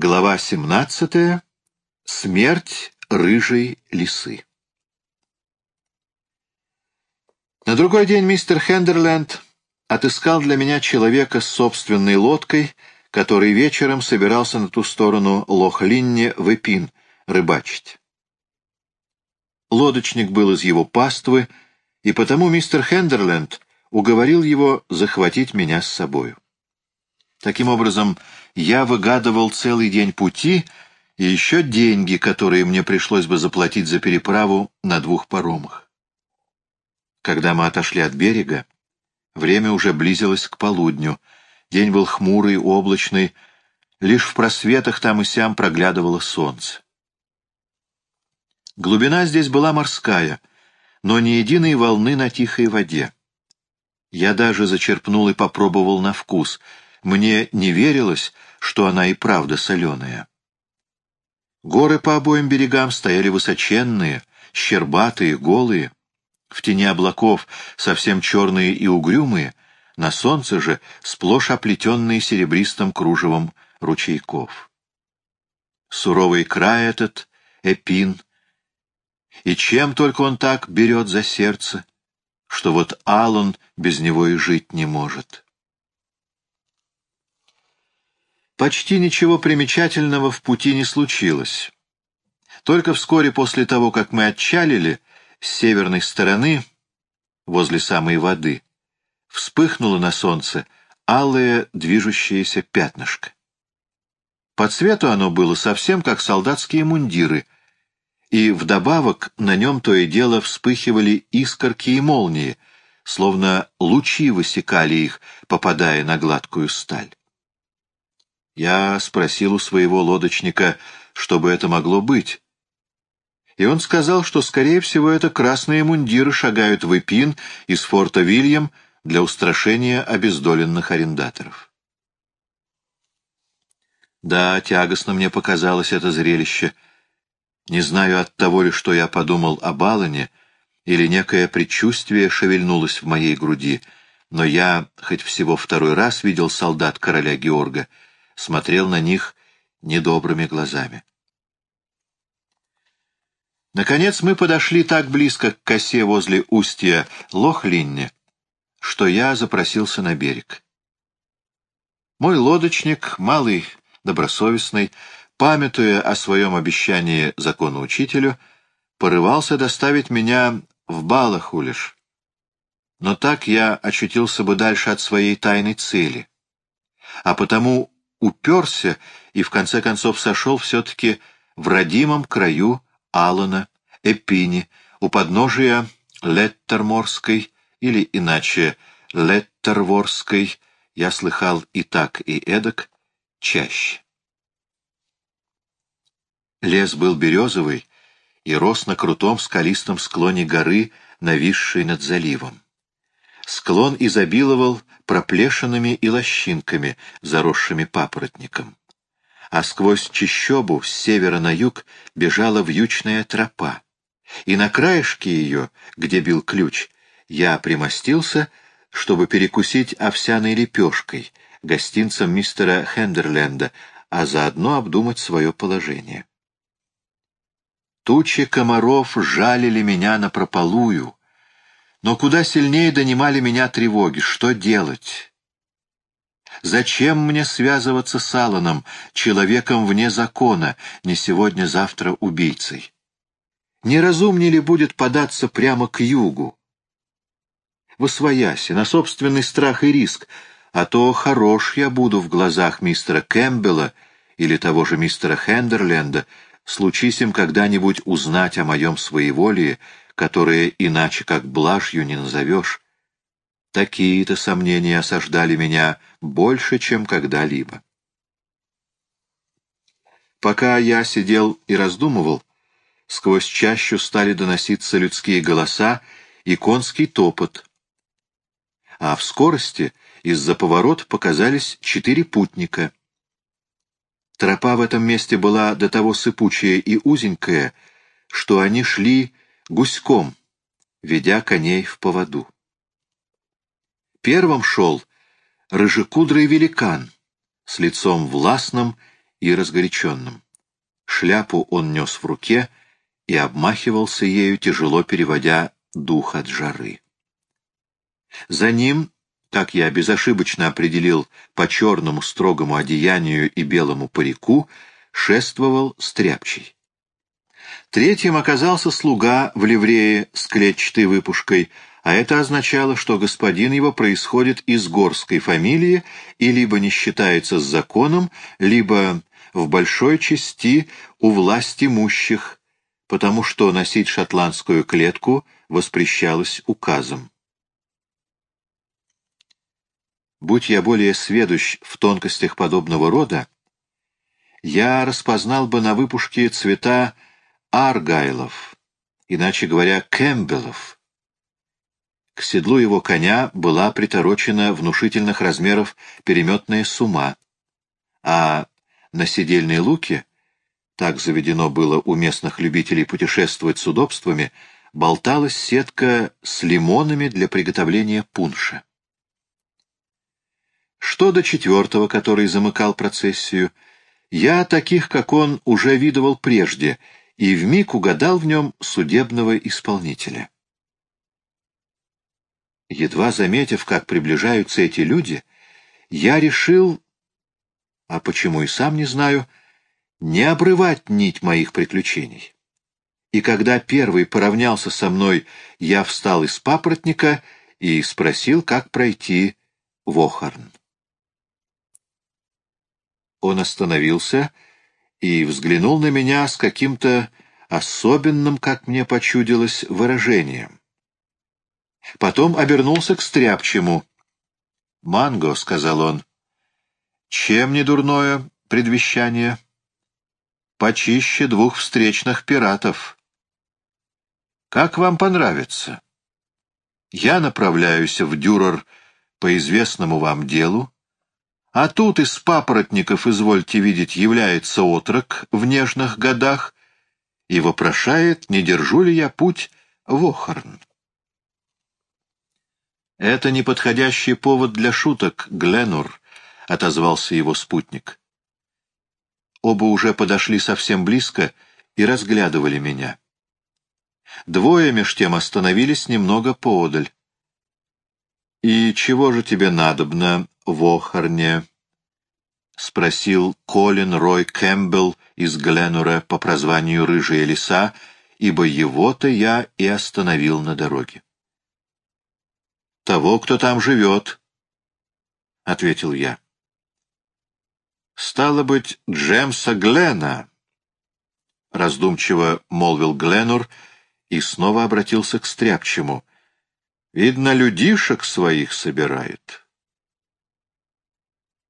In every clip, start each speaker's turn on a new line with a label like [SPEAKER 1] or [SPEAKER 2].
[SPEAKER 1] Глава 17. Смерть рыжей лисы. На другой день мистер Хендерленд отыскал для меня человека с собственной лодкой, который вечером собирался на ту сторону Лох-Линне в Эпин рыбачить. Лодочник был из его паствы, и потому мистер Хендерленд уговорил его захватить меня с собою. Таким образом, я выгадывал целый день пути и еще деньги, которые мне пришлось бы заплатить за переправу на двух паромах. Когда мы отошли от берега, время уже близилось к полудню, день был хмурый, облачный, лишь в просветах там и сям проглядывало солнце. Глубина здесь была морская, но ни единой волны на тихой воде. Я даже зачерпнул и попробовал на вкус — мне не верилось, что она и правда соленая. Горы по обоим берегам стояли высоченные, щербатые, голые. В тени облаков совсем черные и угрюмые, на солнце же сплошь оплетенные серебристым кружевом ручейков. Суровый край этот, Эпин, и чем только он так берет за сердце, что вот Аллан без него и жить не может. Почти ничего примечательного в пути не случилось. Только вскоре после того, как мы отчалили, с северной стороны, возле самой воды, вспыхнуло на солнце алое движущееся пятнышко. По цвету оно было совсем как солдатские мундиры, и вдобавок на нем то и дело вспыхивали искорки и молнии, словно лучи высекали их, попадая на гладкую сталь. Я спросил у своего лодочника, что бы это могло быть. И он сказал, что, скорее всего, это красные мундиры шагают в Эпин из форта Вильям для устрашения обездоленных арендаторов. Да, тягостно мне показалось это зрелище. Не знаю от того ли, что я подумал об Алане, или некое предчувствие шевельнулось в моей груди, но я, хоть всего второй раз видел солдат короля Георга, — смотрел на них недобрыми глазами. Наконец мы подошли так близко к косе возле устья Лохлинне, что я запросился на берег. Мой лодочник, малый, добросовестный, памятуя о своем обещании закону учителю, порывался доставить меня в Балахулиш. Но так я очутился бы дальше от своей тайной цели. А потому уперся и в конце концов сошел все-таки в родимом краю Алана, Эпини, у подножия Леттерморской или иначе Леттерворской, я слыхал и так, и эдак, чаще. Лес был березовый и рос на крутом скалистом склоне горы, нависшей над заливом. Склон изобиловал проплешинами и лощинками, заросшими папоротником. А сквозь чищобу с севера на юг бежала вьючная тропа. И на краешке ее, где бил ключ, я примостился, чтобы перекусить овсяной лепешкой, гостинцем мистера Хендерленда, а заодно обдумать свое положение. Тучи комаров жалили меня на прополую, но куда сильнее донимали меня тревоги. Что делать? Зачем мне связываться с Алланом, человеком вне закона, не сегодня-завтра убийцей? Неразумнее ли будет податься прямо к югу? Восвояси, на собственный страх и риск, а то хорош я буду в глазах мистера Кэмпбелла или того же мистера Хендерленда, случись им когда-нибудь узнать о моем своеволии, которые иначе как блажью не назовешь. Такие-то сомнения осаждали меня больше, чем когда-либо. Пока я сидел и раздумывал, сквозь чащу стали доноситься людские голоса и конский топот, а в скорости из-за поворота показались четыре путника. Тропа в этом месте была до того сыпучая и узенькая, что они шли гуськом, ведя коней в поводу. Первым шел рыжекудрый великан с лицом властным и разгоряченным. Шляпу он нес в руке и обмахивался ею, тяжело переводя дух от жары. За ним, как я безошибочно определил по черному строгому одеянию и белому парику, шествовал стряпчий. Третьим оказался слуга в ливрее с клетчатой выпушкой, а это означало, что господин его происходит из горской фамилии и либо не считается с законом, либо в большой части у власть имущих, потому что носить шотландскую клетку воспрещалось указом. Будь я более сведущ в тонкостях подобного рода, я распознал бы на выпушке цвета аргайлов, иначе говоря, кэмпбеллов. К седлу его коня была приторочена внушительных размеров переметная сума, а на седельной луке, так заведено было у местных любителей путешествовать с удобствами, болталась сетка с лимонами для приготовления пунша. Что до четвертого, который замыкал процессию, я таких, как он, уже видывал прежде, и вмиг угадал в нем судебного исполнителя. Едва заметив, как приближаются эти люди, я решил, а почему и сам не знаю, не обрывать нить моих приключений. И когда первый поравнялся со мной, я встал из папоротника и спросил, как пройти в Охарн. Он остановился и взглянул на меня с каким-то особенным, как мне почудилось, выражением. Потом обернулся к стряпчему. «Манго», — сказал он, — «чем не дурное предвещание? Почище двух встречных пиратов. Как вам понравится? Я направляюсь в Дюрер по известному вам делу, а тут из папоротников, извольте видеть, является отрок в нежных годах и вопрошает, не держу ли я путь в Охорн. «Это неподходящий повод для шуток, Гленур», — отозвался его спутник. Оба уже подошли совсем близко и разглядывали меня. Двое меж тем остановились немного поодаль. «И чего же тебе надобно, в Охарне?» — спросил Колин Рой Кэмпбелл из Гленура по прозванию «Рыжая лиса», ибо его-то я и остановил на дороге. «Того, кто там живет», — ответил я. «Стало быть, Джемса Глена», — раздумчиво молвил Гленур и снова обратился к Стряпчему. «Видно, людишек своих собирает».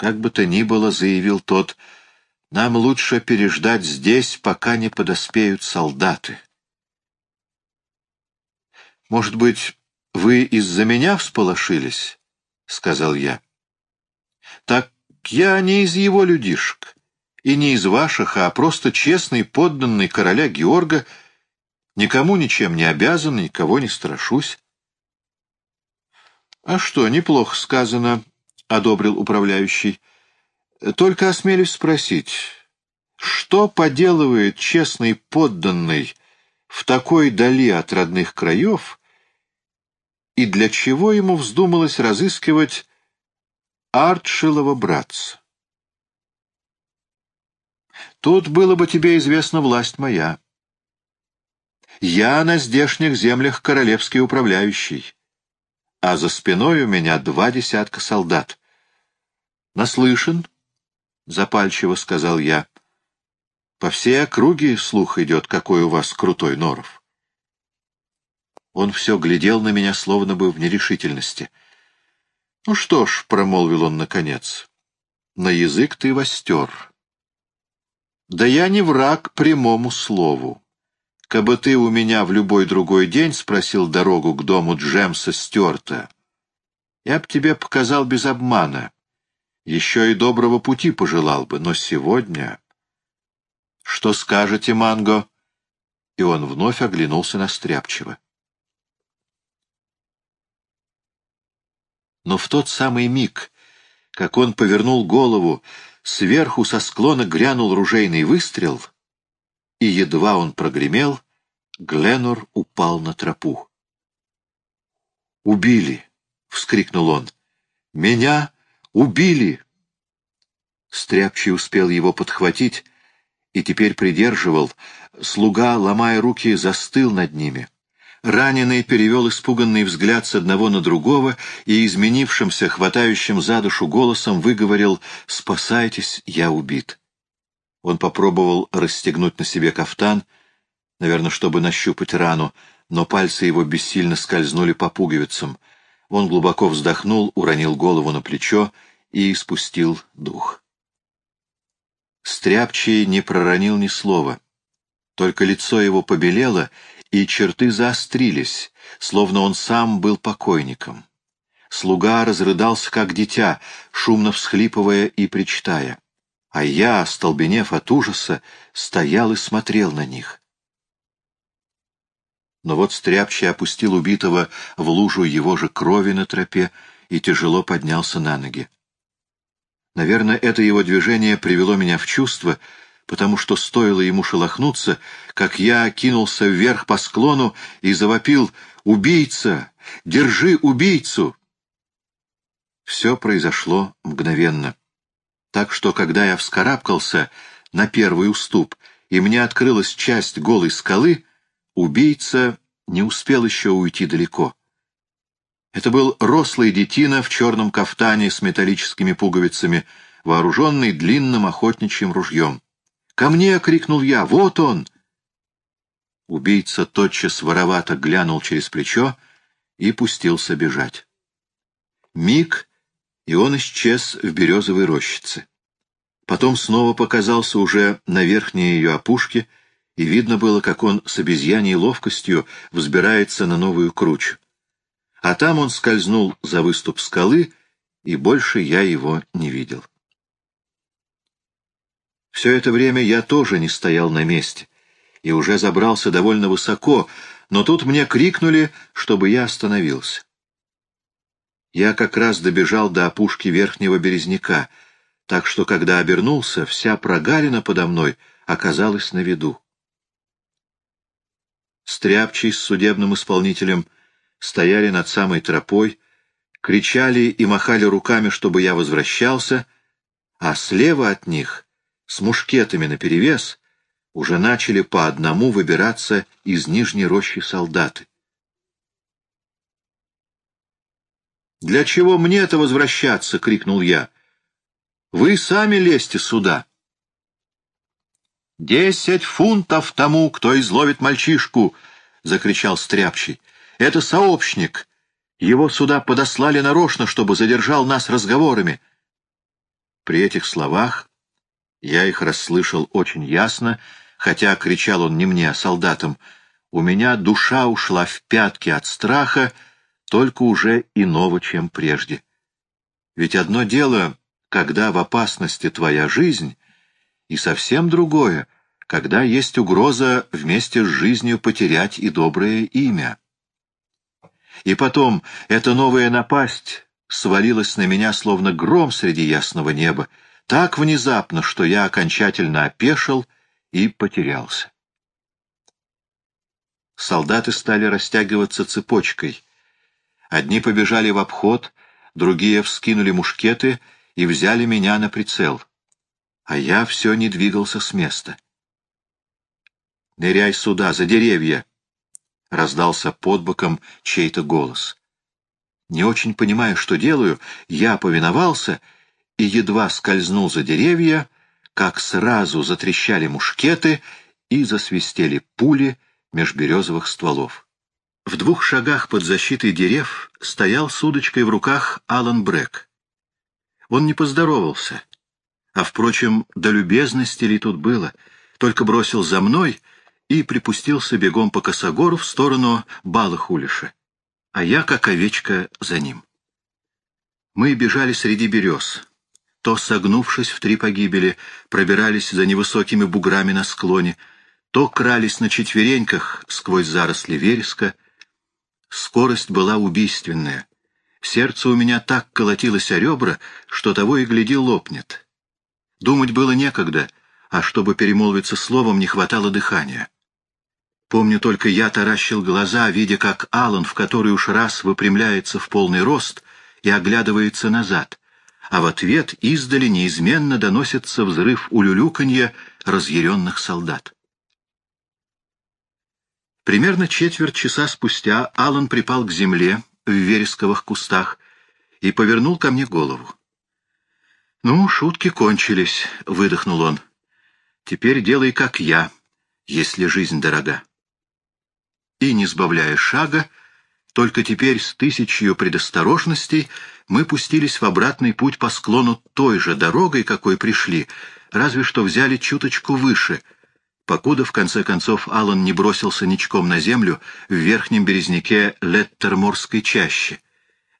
[SPEAKER 1] Как бы то ни было, заявил тот, — нам лучше переждать здесь, пока не подоспеют солдаты. Может быть, вы из-за меня всполошились? — сказал я. Так я не из его людишек, и не из ваших, а просто честный подданный короля Георга, никому ничем не обязан, никого не страшусь. — А что, неплохо сказано, одобрил управляющий. Только осмелюсь спросить, что поделывает честный подданный в такой дали от родных краев, и для чего ему вздумалось разыскивать Артшилова братца? Тут было бы тебе известна власть моя. Я на здешних землях королевский управляющий, а за спиной у меня два десятка солдат. «Наслышан», — запальчиво сказал я. «По всей округе слух идет, какой у вас крутой норов». Он все глядел на меня, словно бы в нерешительности. «Ну что ж», — промолвил он наконец, — «на язык ты востер». «Да я не враг прямому слову. Кабы ты у меня в любой другой день спросил дорогу к дому Джемса Стюарта, я б тебе показал без обмана» еще и доброго пути пожелал бы, но сегодня... Что скажете, Манго? И он вновь оглянулся на Стряпчиво. Но в тот самый миг, как он повернул голову, сверху со склона грянул ружейный выстрел, и едва он прогремел, Гленнор упал на тропу. «Убили!» — вскрикнул он. «Меня убили!» Стряпчий успел его подхватить и теперь придерживал. Слуга, ломая руки, застыл над ними. Раненый перевел испуганный взгляд с одного на другого и, изменившимся, хватающим за душу голосом, выговорил «Спасайтесь, я убит». Он попробовал расстегнуть на себе кафтан, наверное, чтобы нащупать рану, но пальцы его бессильно скользнули по пуговицам. Он глубоко вздохнул, уронил голову на плечо и спустил дух. Стряпчий не проронил ни слова. Только лицо его побелело, и черты заострились, словно он сам был покойником. Слуга разрыдался, как дитя, шумно всхлипывая и причитая. А я, столбенев от ужаса, стоял и смотрел на них. Но вот Стряпчий опустил убитого в лужу его же крови на тропе и тяжело поднялся на ноги. Наверное, это его движение привело меня в чувство, потому что стоило ему шелохнуться, как я кинулся вверх по склону и завопил «Убийца! Держи убийцу!» Все произошло мгновенно. Так что, когда я вскарабкался на первый уступ, и мне открылась часть голой скалы, убийца не успел еще уйти далеко. Это был рослый детина в черном кафтане с металлическими пуговицами, вооруженный длинным охотничьим ружьем. «Ко мне!» — крикнул я. «Вот он!» Убийца тотчас воровато глянул через плечо и пустился бежать. Миг, и он исчез в березовой рощице. Потом снова показался уже на верхней ее опушке, и видно было, как он с обезьяньей ловкостью взбирается на новую кручу а там он скользнул за выступ скалы, и больше я его не видел. Все это время я тоже не стоял на месте и уже забрался довольно высоко, но тут мне крикнули, чтобы я остановился. Я как раз добежал до опушки верхнего березняка, так что, когда обернулся, вся прогалина подо мной оказалась на виду. Стряпчий с судебным исполнителем — стояли над самой тропой, кричали и махали руками, чтобы я возвращался, а слева от них, с мушкетами наперевес, уже начали по одному выбираться из нижней рощи солдаты. «Для чего мне это возвращаться?» — крикнул я. «Вы сами лезьте сюда». «Десять фунтов тому, кто изловит мальчишку!» — закричал Стряпчий. Это сообщник. Его сюда подослали нарочно, чтобы задержал нас разговорами. При этих словах я их расслышал очень ясно, хотя кричал он не мне, а солдатам. У меня душа ушла в пятки от страха, только уже иного, чем прежде. Ведь одно дело, когда в опасности твоя жизнь, и совсем другое, когда есть угроза вместе с жизнью потерять и доброе имя. И потом эта новая напасть свалилась на меня, словно гром среди ясного неба, так внезапно, что я окончательно опешил и потерялся. Солдаты стали растягиваться цепочкой. Одни побежали в обход, другие вскинули мушкеты и взяли меня на прицел. А я все не двигался с места. «Ныряй сюда, за деревья!» — раздался под боком чей-то голос. Не очень понимая, что делаю, я повиновался и едва скользнул за деревья, как сразу затрещали мушкеты и засвистели пули меж березовых стволов. В двух шагах под защитой дерев стоял с удочкой в руках Алан Брэк. Он не поздоровался, а, впрочем, до любезности ли тут было, только бросил за мной — и припустился бегом по косогору в сторону Балахулиша, а я, как овечка, за ним. Мы бежали среди берез, то, согнувшись в три погибели, пробирались за невысокими буграми на склоне, то крались на четвереньках сквозь заросли вереска. Скорость была убийственная. Сердце у меня так колотилось о ребра, что того и гляди лопнет. Думать было некогда, а чтобы перемолвиться словом, не хватало дыхания. Помню только, я таращил глаза, видя, как Алан в который уж раз выпрямляется в полный рост и оглядывается назад, а в ответ издали неизменно доносится взрыв улюлюканья разъяренных солдат. Примерно четверть часа спустя Алан припал к земле в вересковых кустах и повернул ко мне голову. «Ну, шутки кончились», — выдохнул он. «Теперь делай, как я, если жизнь дорога». И, не сбавляя шага, только теперь с тысячью предосторожностей мы пустились в обратный путь по склону той же дорогой, какой пришли, разве что взяли чуточку выше, покуда, в конце концов, Алан не бросился ничком на землю в верхнем березняке Леттерморской чащи,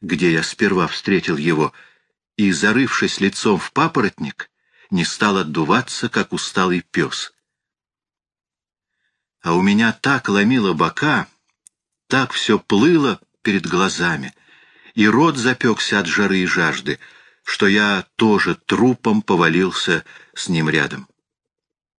[SPEAKER 1] где я сперва встретил его — и, зарывшись лицом в папоротник, не стал отдуваться, как усталый пес. А у меня так ломило бока, так все плыло перед глазами, и рот запекся от жары и жажды, что я тоже трупом повалился с ним рядом.